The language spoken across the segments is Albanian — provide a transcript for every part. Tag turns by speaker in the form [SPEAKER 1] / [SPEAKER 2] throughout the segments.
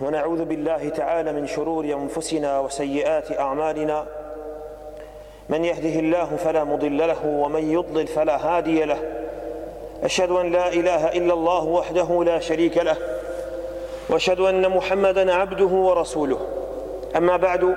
[SPEAKER 1] ونعوذ بالله تعالى من شرور أنفسنا وسيئات أعمالنا من يهده الله فلا مضل له ومن يضلل فلا هادي له أشهد أن لا إله إلا الله وحده لا شريك له وأشهد أن محمدا عبده ورسوله أما بعد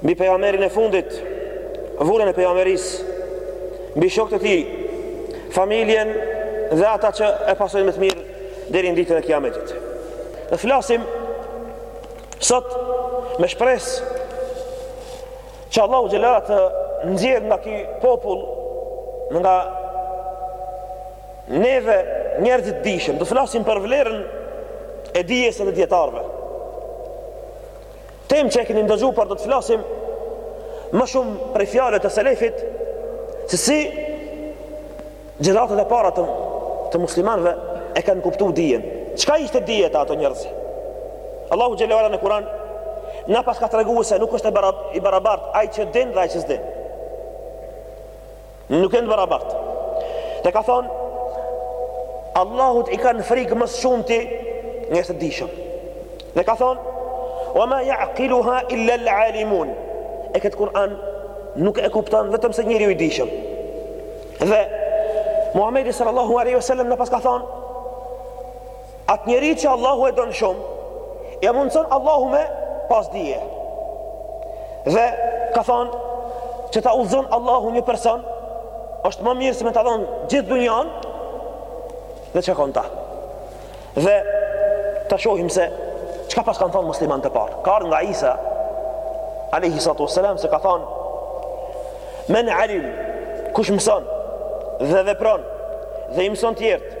[SPEAKER 1] Mbi pejgamberin e fundit, vulën e pejgamberisë, mbi shokët e tij, familjen dhe ata që e pasojnë me të mirë deri në ditën e Kiametit. Do flasim sot me shpresë që Allahu xhel-le të nxjerr nga ky popull nga neve njerëz të dijshëm, do flasim për vlerën e dijes edhe dijetarëve. Temë që e keni ndëgju por do të flasim më shumë prej fjalëve të selefit se si gjeneratët e para të, të muslimanëve e kanë kuptu dijen. Çka ishte dija te ato njerëz? Allahu xhel-le ve ala në Kur'an na paska tregu se nuk është e barab, i barabart ai që din dhe ai që s'din. Nuk janë të barabartë. Dhe ka thonë, Allahut i kanë frikë më së shumti njerëzit e dijshëm. Dhe ka thonë, Wa ma ya'qiluha illa al-alimun. E këtë Kur'an nuk e kupton vetëm se njeriu i dijshëm. Dhe Muhamedi sallallahu alaihi wasallam na paska thonë, Atë njeri që Allahu e donë shumë, ia mundëson Allahu me pas dije. Dhe ka thonë, që ta udhëzon Allahu një person, është më mirë se me ta dhonë gjithë dunjan, dhe çka ka n'ta. Dhe ta shohim se, çka paskan thonë muslimanët e parë. Ka ardh nga Isa, alejhi salatu wasselam, se ka thonë, men alim, kush mëson, dhe vepron, dhe i mëson tjertë,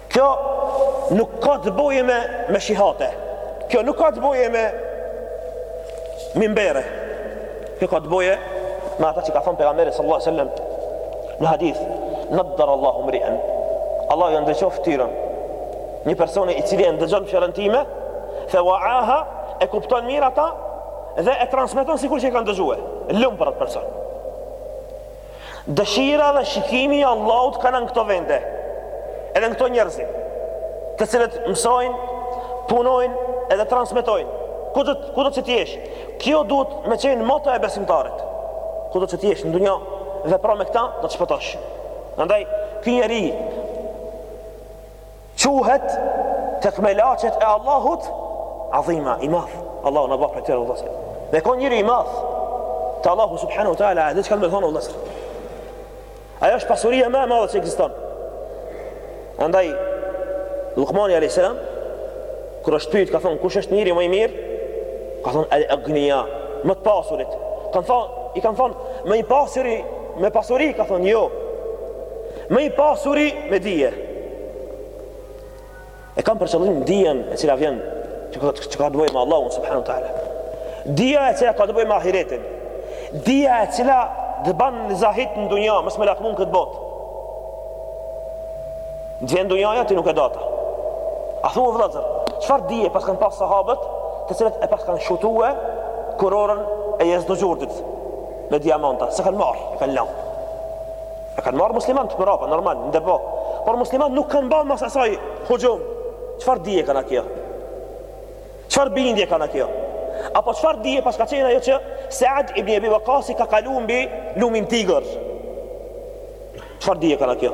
[SPEAKER 1] Kjo nuk ka të bëjë me meshihate. Kjo nuk ka të bëjë me mimbere. Kjo ka të bëjë me ata që ka thënë pejgamberi sallallahu alajhi wasallam në hadith, "Nadhar Allahu mri'an." Allahu ia ndriçoftë ftyrën një personi i cili e ndëgjon fjalën time, fa wa'aha e kupton mirë ata dhe e transmeton sikur që e ka ndëgju. Lum për atë person. Dëshira dhe shikimi i Allahut kanë në këto vende. Edhe në këto njerëz, të cilët mësojnë, punojnë edhe transmetojnë. Kudo që të jesh, kjo duhet me qenë moto e besimtarit. Kudo që të jesh në dunja, vepro me këta do të shpëtosh. Andaj, ky njeri Quhet tek melaqet e Allahut Adhima, i madh Allahu na bëftë prej tyre vëllëzër Me konë njeri i madh te Allahu subhanu teala Dhe çka don me thonë vëllëzër Ajo është pasuria më e madhe që ekziston Andaj Lukmani a.s. Kur është pyjt ka thonë kush është njeri më i mirë Ka thonë el agnia Më të pasurit Kanë thonë, i kanë thonë Më i pasuri Me pasuri ka thonë jo Ma i pasuri me dije. E kam për qëllim dijen e cila vjen që ka, që ka të bojë me Allahun subhanahu teala. Dija e cila ka të bojë me ahiretin. Dija e cila të ban zahid në dunja, mos me lakmu këtë botë. Dhe vjen dunjaja ti nuk e do atë. A thua vëllazër, çfarë dije paskan pas sahabët, të cilët e paskan shutue kurorën e Jezdegjerdit me diamanta, s'e kanë marrë, e kanë lanë. E kanë marrë muslimanët mrapa, normal, në depo. Por muslimanët nuk kanë ba mas asaj huxhum. Çfarë dije ka kanë kjo? Çfarë bindje ka kanë kjo? Apo çfarë dije paska qenë ajo që Saad ibn Ebi Vakasi ka kalu mbi lumin Tigër? Çfarë dije ka kanë kjo?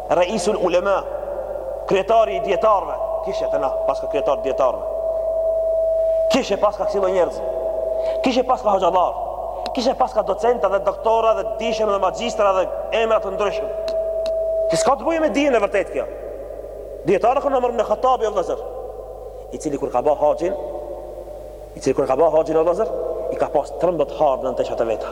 [SPEAKER 1] Reisul Ulema, kryetari i dietarëve, kishe të na paska kryetar dietarëve. Kishe paska kësi lloj njerëz. Kishe paska hoxhallarë. Kishe paska docenta dhe doktora dhe dishëm dhe magjistra dhe emra të ndryshëm. Kjo s'ka të bojë me dijen e vërtetë kjo. Dijetar ka kanë Omer ibn Hattabi o vëllazër. I cili kur ka ba haxhin, i cili kur ka ba haxhin o vëllazër, i ka pas 13 arna në teshat e veta.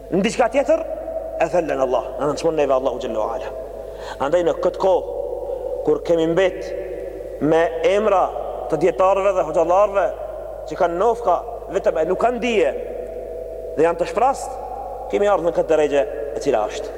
[SPEAKER 1] Në diçka tjetër e thellen Allah, na nënçmon neve Allahu xhelle ue ala. Andaj në këtë kohë kur kemi mbet me emra të dijetarëve dhe hoxhallarëve që kanë nofka vetëm e nuk kanë dije dhe janë të shprazët, kemi ardhë në këtë derexhe e cila është.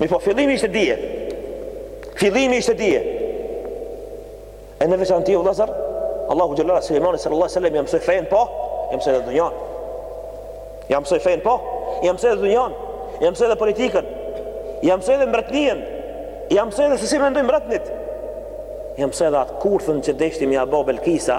[SPEAKER 1] Mirëpo fillimi ishte dije. Fillimi ishte dije. E në veçanti o vëllazër, Allahu xhelle ue ala Sulejmanit sallallahu alaihi wasallam ia mësoi fenë, po ia mësoi edhe dunjanë. Ia mësoi fenë, po ia mësoi edhe dunjanë. Ia mësoi edhe politikën. Ia mësoi edhe mbretninë. Ia mësoi edhe se si mendojnë mbretnit. Ia mësoi edhe atë kurthën që deshti me ia ba Belkisa,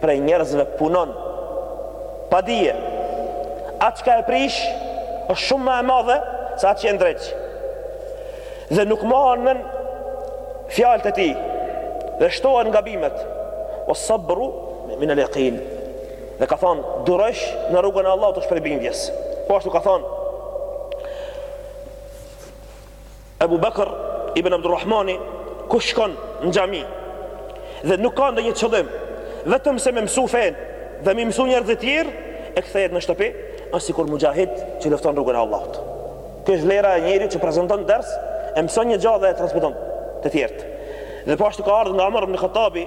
[SPEAKER 1] prej njerëzve punon pa dije atë çka e prish është shumë ma e madhe se atë që e ndreq dhe nuk mbahen mend fjalët e tij dhe shtohen gabimet ues sabru min al yaqin dhe ka thon durosh në rrugën e Allahut është prej bindjes po ashtu ka thon Ebu Bekër ibn Abdurrahmani kush shkon në xhami dhe nuk ka ndonjë qëllim vetëm se me mësu fenë dhe me i mësu njerëzit tjerë e kthehet në shtëpi është sikur muxhahid që lufton në rrugën e Allahut. Kjo është vlera e njeriut që prezenton ders e mëson një gja dhe e transmeton te tjerët. Dhe po ashtu ka ardh nga Umer ibn Khattabi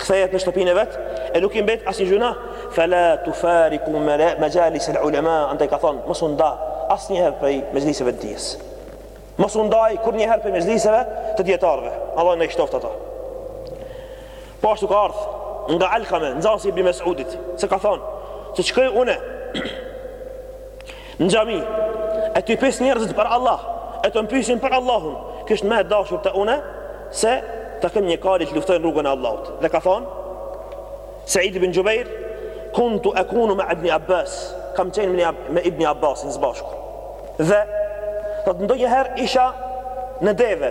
[SPEAKER 1] kthehet në shtëpinë e vet e nuk i mbet asnjë gjynah fala tufariku majalis al ulama andaj ka thon mos u ndaj asnjëherë prej mexhliseve të dijes mos u ndaj kurrnjëherë prej mexhliseve të dijetarëve Allah na i shtoftë ata po ashtu ka ardh nga Alkame nxënësi i Ibn Mesudit se ka thon se shkoj unë Në xhami, e t'i pyes njerëzit për Allah, e të m'pysin për Allahun, kisha me dashtë une, se ta kem një kalë t'luftoj n'rrugën e Allahut. Dhe ka thonë Seid bin Xhubejr, kuntu ekunu mea ibni Abbas, kam qenë me ibni Abbasin s'bashku. Dhe, thot ndonjëherë isha në deve,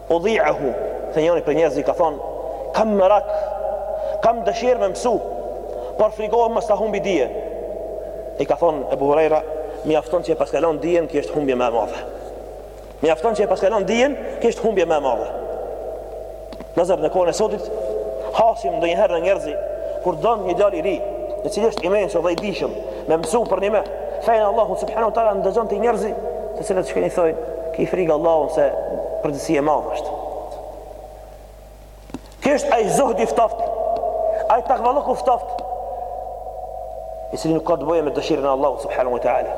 [SPEAKER 1] Udhi'ahu, thë njëri prej njerëzve i ka thënë, kam merak, kam dëshirë me mësu, por frikohem mos ta humbi dijen. I ka thënë Ebu Hurejra, mjafton që e paskalon dijen, kjo është humbje më e madhe. Mjafton që e paskalon dijen, kjo është humbje më e madhe. Vllazër në kohën e sotit, hasim ndonjëherë në njerëzi kur don një djalë i ri, i cili është i mençur dhe i dijshëm, me mësu për njëmend fenë e Allahut subhanahu wa taala ndëgjon ti njerëz, të cilët shkojnë i thojnë, Ki frikë Allahun se përgjegjësi e madhe është. Kjo është ai zuhd i ftoftë, ai takvallëk i ftoftë, i cili nuk ka të bëje me dëshirën e Allahut subhanehu wa ta'ala.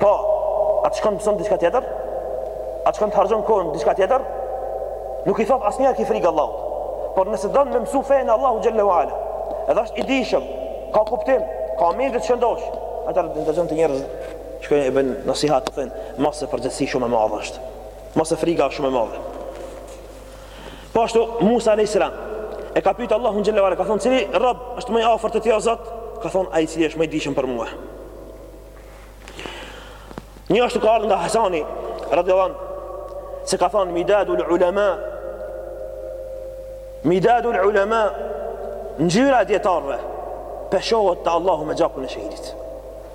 [SPEAKER 1] Po, ai t'shkon t'mëson diçka tjetër, ai t'shkon t'harxhon kohën diçka tjetër, nuk i thot asnjëri ki frikë Allahut. Por nëse don me mësu fenë e Allahut xhel-le wa ala, edhe është i dijshëm, ka kuptim, ka mendje të shëndoshë, atëherë dëgjon ti njerëz, Shkojnë i bëjnë nasihat, të thënë, mos se përgjegjësi shumë e madhe është. Mos se frika shumë e madhe. Po ashtu Musa alayhis salam e ka pyetur Allahun xhelalu ala, ka thonë, "Cili rob është më i afërt te ti o Zot?" Ka thonë, "Ai i cili është më i dijshëm për mua." Njashtu ka ardhur nga Hasani radhiyallahu anhu se ka thonë midadul ulama midadul ulama ngjyra e dijetarëve peshohet te Allahu me gjakun e shehidit.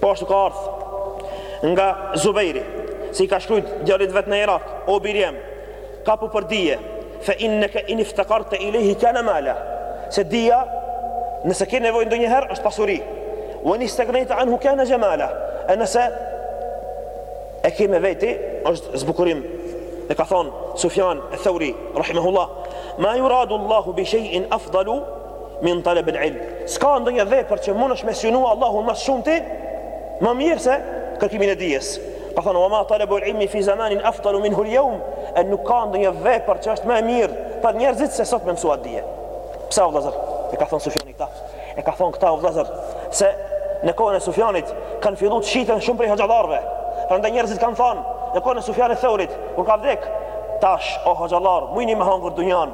[SPEAKER 1] Po ashtu ka ardhur nga Zubejri, se i ka shkrujt djallit t'vet në Irak, o biri jem, kapu për dije, fe inneke in iftekarte ilejhi kane mala, se dija, nëse ke nevojë ndonjëherë, është pasuri, ue in istagnejte anhu kane xhemala, e nëse e ke me veti, është zbukurim, e ka thonë Sufjan eth-Theuri, rahimehullah, ma juradu Allahu bi shejin afdalu, min talab al ilm ska ndonjë vepër që mundesh me e synu Allahun më shumë ti më mirë se kërkimin e dijes ka thënë wa ma talab al ilm fi zamanin afdal minhu al yawm an nuk ka ndonjë vepër që është më e mirë për njerëzit se sot me mësuar dije pse o vëllazër e ka thënë Sufjani këtë e ka thënë këtë o vëllazër se në kohën e Sufjanit kanë filluar të shiten shumë prej hoxhallarëve prandaj njerëzit kanë thënë në kohën e Sufjanit Theurit kur ka vdek tash o hoxhallar mujni me hangur dunjan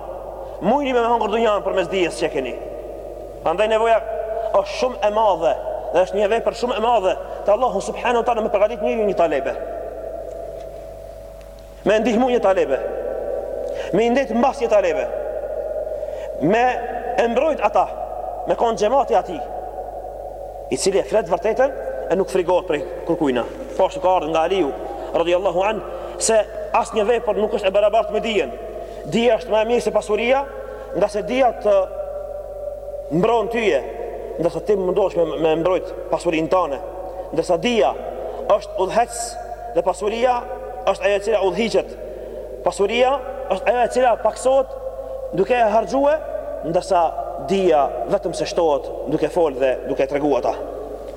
[SPEAKER 1] Mujni me hangër dunjan përmes dijes që keni. Andaj nevoja është shumë e madhe dhe është një vepër shumë e madhe te Allahu subhanahu wa taala me përgatit njeriu një talebe. Me e ndihmu një talebe. Me i ndejt mbas një talebe. Me e mbrojt ata, me kon xhemati atij i cili e flet të vërtetën e nuk frigohet prej kurrkujna. Po ashtu ka ardhur nga Aliu radijallahu anh se asnjë vepër nuk është e barabartë me dijen. Dija është më e mirë se pasuria, ngase dija të mbron tyje, ndërsa ti mundohesh me e mbrojt pasurinë tane, ndërsa dija është udhëheqës dhe pasuria është ajo e cila udhëhiqet. Pasuria është ajo e cila paksohet duke e harxhue, ndërsa dija vetëm se shtohet duke fol dhe duke tregu ata.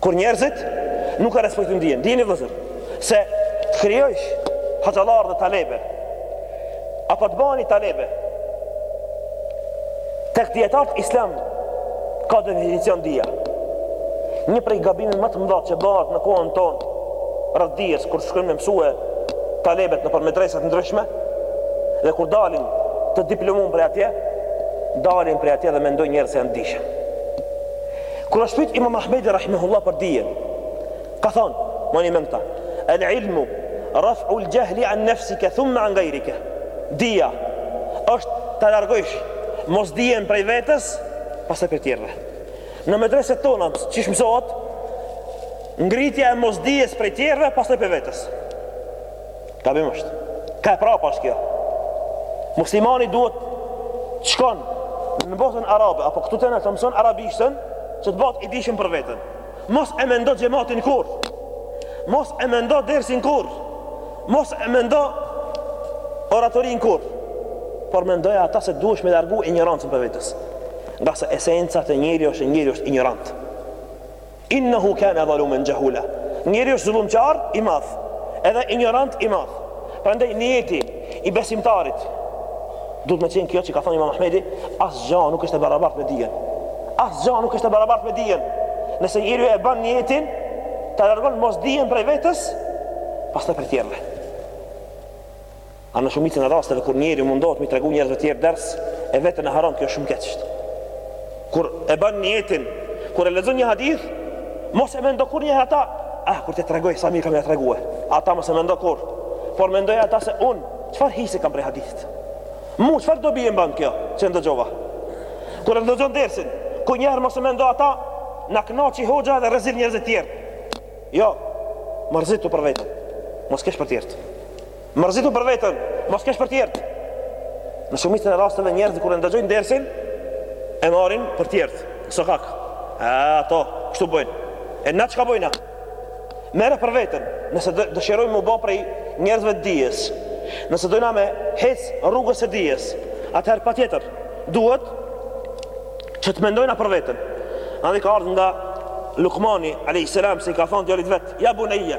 [SPEAKER 1] Kur njerëzit nuk e respektojnë dijen, dijeni vllazër, se krijojnë hoxhallarë dhe talebe, apo të baheni talebe, tek dijetarët islam, ka definicion dija. Një prej gabimeve më të mëdha që bahet në kohën tonë, rreth dijes, kur shkojmë me mësue talebet nëpër medresa të ndryshme, dhe kur dalin të diplomum prej atje, dalin prej atje dhe mendojnë njerëzit se janë të dijshëm. Kur është pyet Imam Ahmedi rahimehullah për dijen, ka thanë, mbani n'mend kta, el ilmu raf'u al jahli an nafsika thumma an ghayrika. Dija është ta largojsh mosdijen prej vetes, pastaj prej tjerëve. Në medreset tona, qysh mësohet, ngritja e mosdijes prej tjerëve, pastaj prej vetes. Gabim është. Krejt e prapë është kjo. Muslimani duhet t'shkon në botën arabe apo këtu te na ta mëson arabishten që të bëhet i dijshëm për veten. Mos e mendo xhematin kurrë. Mos e mendo dersin kurrë. Mos e mendo oratorinë kurrë. Por mendoje ata se duhesh me largu injorancën prej vetes. Ngase esenca te njeriu është, njeriu është injorant. Innehu kane dhalumen xhehula. Njeriu është zullumqar i madh, edhe injorant i madh. Prandaj nijeti i besimtarit duhet me qenë kjo që ka thënë Imam Ahmedi, asgja nuk është e barabartë me dijen. Asgja nuk është e barabartë me dijen. Nëse njeriu e ban nijetin, ta largon mosdijen prej vetes, pastaj prej tjerëve. A në shumicën e rasteve kur njeriu mundohet me i tregu njerëzve të tjerë ders, e veten e harron kjo shumë keq është. Kur e ban nijetin, kur e lexon një hadith, mos e mendo kurrë njëherë ata, ah kur të tregoj sa mirë kam me ia tregue. Ata mos e mendo kurrë, por mendoje ata se unë çfarë hise kam prej hadithit. Mu çfarë dobie m'ban kjo që ndëgjova. Kur e ndëgjon dersin, kurrë njëherë mos e mendo ata, na kënaqi hoxha i bëri rezil njerëzit e tjerë. Jo, mërzitu për veten. Mos kesh për tjerët. Mërzitu për veten, mos ki hesap për tjerët. Në shumicën e rasteve njerëzit kur e ndëgjojnë dersin e marrin për tjerët. Sokak. E ato kështu bëjnë. E na çka bëjnë? Merre për veten, nëse dëshirojmë me u ba prej njerëzve të dijes, nëse dojna me hec rrugës së dijes, atëherë patjetër duhet që të mendojna për veten. Andaj ka ardhur nga Lukmani alejhi selam se i ka thënë djalit vet, ja bunejje,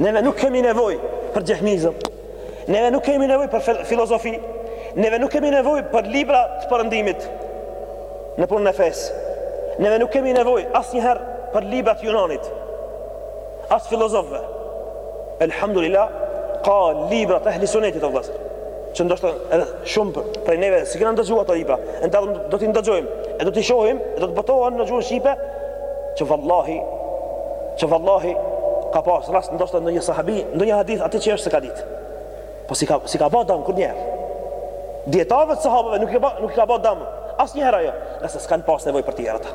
[SPEAKER 1] Neve nuk kemi nevojë për xehmizëm. Neve nuk kemi nevojë për filozofi. Neve nuk kemi nevojë për libra të përëndimit në punën e fesë. Neve nuk kemi nevojë asnjëherë për libra të Yunanit. As filozofëve. Elhamdulillah, ka libra të ehli sunetit o vëllazër. që ndoshta edhe shumë prej neve s'i kena ndëgju as pa, e na do t'i ndëgjojmë, e do t'i shohim, e do të botohen në gjuhën Shqipe, që vallahi, që vallahi, ka pas rast ndoshta ndonjë sahabi, ndonjë hadith, atë që është s'e ka ditë. Po s'i ka, s'i ka ba dam, kurrnjëherë. Dijetarëve të sahabëve nuk i ka ba, nuk i ka ba dam, asnjëherë ajo, se s'kanë pas nevoj për tjerë ata.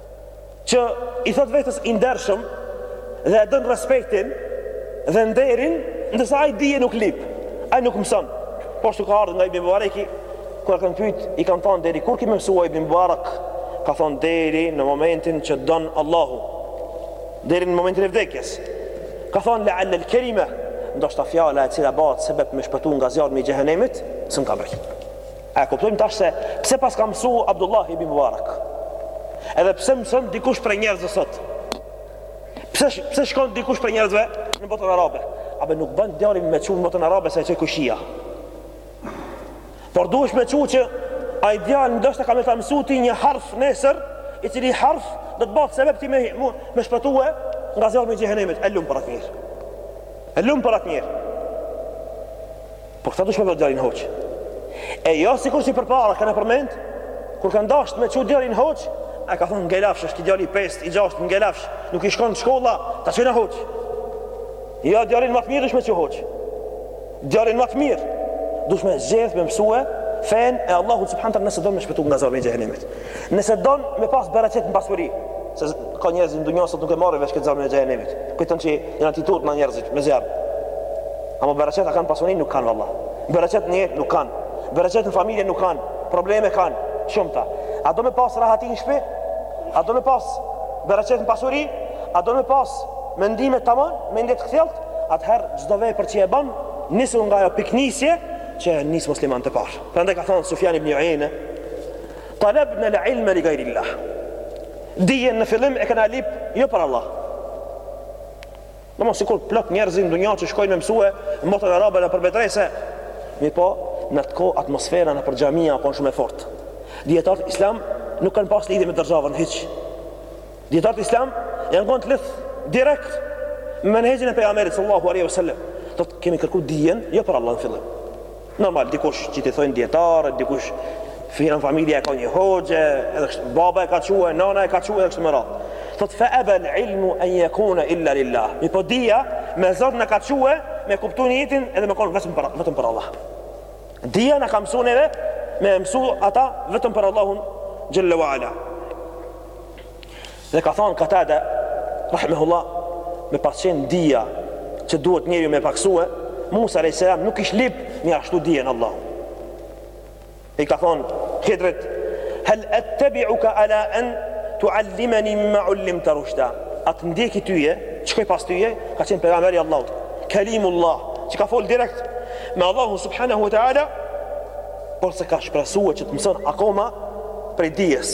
[SPEAKER 1] që i thot vetes i ndershëm dhe e don respektin dhe nderin, ndërsa ai dije nuk lip, ai nuk mëson. Po ashtu ka ardhur nga Ibn Mubaraki, kur e kanë pyet, i kanë thënë deri kur ki me mësu Ibn Mubarak, ka thënë deri në momentin që don Allahu. Deri në momentin e vdekjes. Ka thënë leal-lel kelime, ndoshta fjala e cila bëhet sebeb me shpëtu nga zjarmi i xhehenemit, s'më ka ra. A e kuptojmë tash se pse paska mësu Abdullah ibn Mubarak? Edhe pse mëson dikush prej njerëzve sot? Pse pse shkon dikush prej njerëzve në botën arabe? A be nuk bën djalin me çu në botën arabe se e çoj kojshia. Por duhesh me çu që ai djalë ndoshta ka me ta mësu ti një harf nesër, i cili harf do të bëhet sebeb ti me me shpëtue nga zjarri i xhehenemit. E lum për atë njeri. E lum për atë njeri. Po këta dush me ba djalin hoxhë. E jo sikur si përpara, kena përmend, kur kanë dashtë me çu djalin hoxhë, e ka thonë ngelafsh, është ky djali 5, i 6, ngelafsh, nuk i shkon shkolla, ta çojna hoxhë. Jo, djalin më të mirë dush me çu hoxhë. Djalin më të mirë, dush me zgjedh, me mësue, fenë e Allahu subhanehu ue teala nëse do me shpëtu nga zjarmi i xhehenemit. Nëse don me pas bereqet në pasuri, se ka njerëz në dunjë sot nuk e marrin vesh këtë zemrën e xhehenemit. Kujton që janë atitut në njerëzit me zjarr. Ama bereqet në pasuri nuk kanë valla. Bereqet në jetë nuk kanë. Bereqet në familje nuk kanë. Probleme kanë shumë ata. A do me pas rahatin në shtëpi? A do me pas bereqet në pasuri? A do me pas mendime tamam, mendje të kthjellët? Atëherë çdo vepër që e bën, nisu nga ajo pikënisje që nisën muslimanët e parë. Prandaj ka thënë Sufjan ibn Ujejne, Talabna al-ilma li ghayri Allah. Dijen në fillim e kena lyp jo për Allah. Demek sikur plot njerëz në dunja që shkojnë me mësue në botën arabe nëpër medrese. Mirëpo, në atë kohë atmosfera nëpër xhamia a kon shumë e fortë. Dijetarët islam nuk kanë pas lidhje me dërzhavën hiç. Dijetarët islam janë kon të lidh direkt me menhexhin e pejgamberit sallallahu alaihi wasallam. Thotë kemi kërku dijen jo për Allah në fillim. Normal, dikush që t'i thojnë dijetar, dikush filan familja e ka një hoxhë, edhe kështu baba e ka çue, nana e ka çue, edhe kështu me radhë. Thot, fe ebel ilmu en jekune illa lillah. Mirëpo dija, me zor na ka çue, me kuptu nijetin, edhe me kon vetëm për, vetëm për Allah. Dija na ka mësu neve, me mësu ata vetëm për Allahun xhelle wa ala. Dhe ka thanë Katade, rahimehullah, Me pas qenë dija që duhet njeriu me paksue, Musa alayhis salam nuk kish lyp me ia shtu dijen Allahu. I ka thanë Hidrit, Hal attabi'uka ala an tu'allimani mimma 'ullimta rushda? A të ndjeki tyje? Shkoj pas tyje? Ka qenë pejgamberi i Allahut. Kalimullah, që ka fol direkt me Allahun subhanahu wa ta'ala, porse ka shpresue që të mëson akoma prej dijes.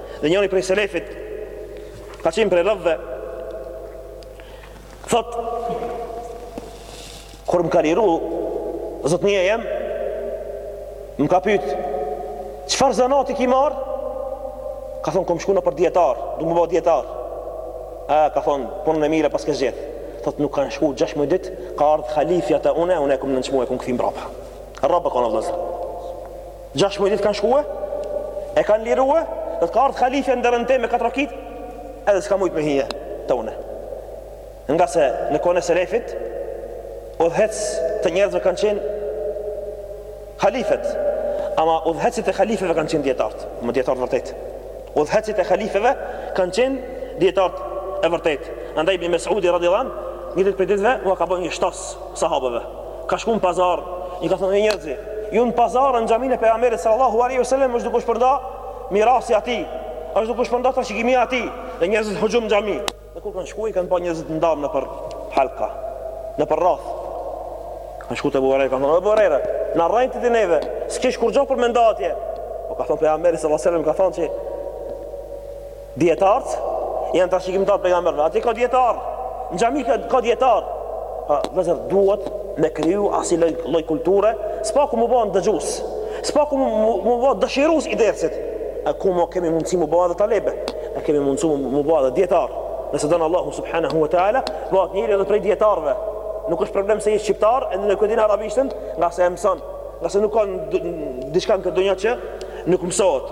[SPEAKER 1] Dhe njëri prej selefit ka qenë prej robëve thot kur më ka liru zotnia jem më ka pyt çfarë zanati ki marr ka thonë kom shku nëpër dijetarë du m'u bo dijetar a ka thonë punën e mirë paske zgjedh thot nuk kanë shku 6 muj dit ka ardhë khalifja te une une e kom nënçmu e kom kthy mbrapa rob a kon vëllezër Gjashtë muaj ditë kanë shkue, e kanë lirue, dhe të ka ardhë khalifja në derën teme ka trokit, edhe s'ka mujtë me hi te une. Ngase në kohën e selefit, udhëheqës të njerëzve kanë qenë khalifet, ama udhëheqësit e khalifeve kanë qenë dijetarët, ama dijetarët e vërtetë. Udhëheqësit e khalifeve kanë qenë dijetarët e vërtetë. Andaj ibn Mesudi radiallahu anhu një ditë prej ditëve ua ka ba një shtos sahabeve. Ka shku në pazar, i ka thënë njerëzve, ju në pazar në xhamin e pejgamberit sallallahu alaihi wasallam është duke u shpërnda mirasi aty. Është duke u shpërnda trashëgimi aty dhe njerëzit huxhum në xhami. Dhe kur kanë shkuar i kanë pa njerëzit të ndarë nëpër halka, nëpër rrathë. Kanë shkuar te Ebu Hurejre, kanë thënë, "O Ebu Hurejre, na rrejte ti neve, s'kish kurgjë për me nda atje." Po ka thënë pejgamberi sallallahu alaihi wasallam ka thënë se Dietart janë trashëgimtar të pejgamberëve. Aty ka dietar. Në xhami ka ka dietar. Ha, vllezër duhet me kriju asi lloj lloj kulture, s'paku me u bë dëgjues. S'paku me me u bë dëshirues i dersit. E kur kemi mundësi me u bë edhe talebe? E kemi mundësi me u bë edhe dietar? Nëse don Allahu subhanahu wa taala, bëhet njeri edhe prej dietarëve. Nuk është problem se je shqiptar e nuk e din arabishtën, ngase e mëson, ngase nuk ka diçka në këtë dynja që nuk mësohet.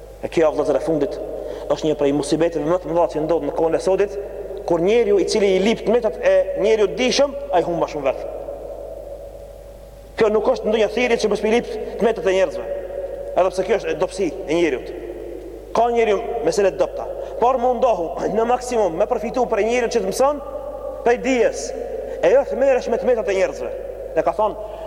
[SPEAKER 1] E kjo, o vëllezër, e fundit është një prej musibeteve më të mëdha që ndodh në kohën e sodit, kur njeriu i cili i lyp t'metat e njeriut të dijshëm, ai humb më shumë vetë. Kjo nuk është ndonjë thirrje që me shku me i lyp të metat e njerëzve. Edhe pse kjo është dobësi e njeriut. Ka njeriu mesele t'dobta, por mundohu në maksimum me përfitu prej njeriut që të mëson prej dijes. E jo të merresh me të metat e njerëzve. E ka thonë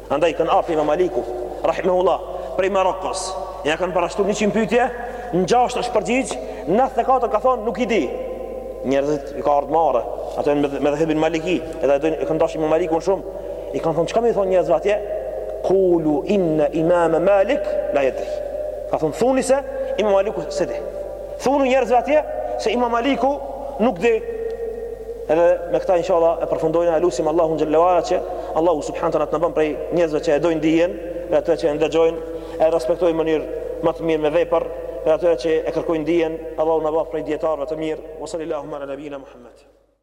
[SPEAKER 1] Andaj kanë ardh te Imam Maliku, rahimehullah, prej Marokos. Ia kanë parashtru 100 pyetje, në gjashtë është përgjigj, 94 ka thonë nuk i di. Njerëzve i ka ardh marre, ata janë n'medhhebin Maliki, edhe e kanë dasht Imam Malikun shumë. I kanë thonë çka me i thonë njerëzve atje? Kulu inna imam Malik la jedri. Ka thonë thuni se Imam Maliku s'e di. Thunu njerëzve atje se Imam Maliku nuk di edhe me këtë inshallah e përfundojmë e lusim Allahun xhelle ue ala që Allahu subhanahu taala të na bën prej njerëzve që e dojnë dijen dhe atyre që e ndëgjojnë e respektojnë në mënyrë më të mirë me vepër dhe atyre që e kërkojnë dijen Allahu na bëftë prej dietarëve të mirë sallallahu ala nabina
[SPEAKER 2] muhammed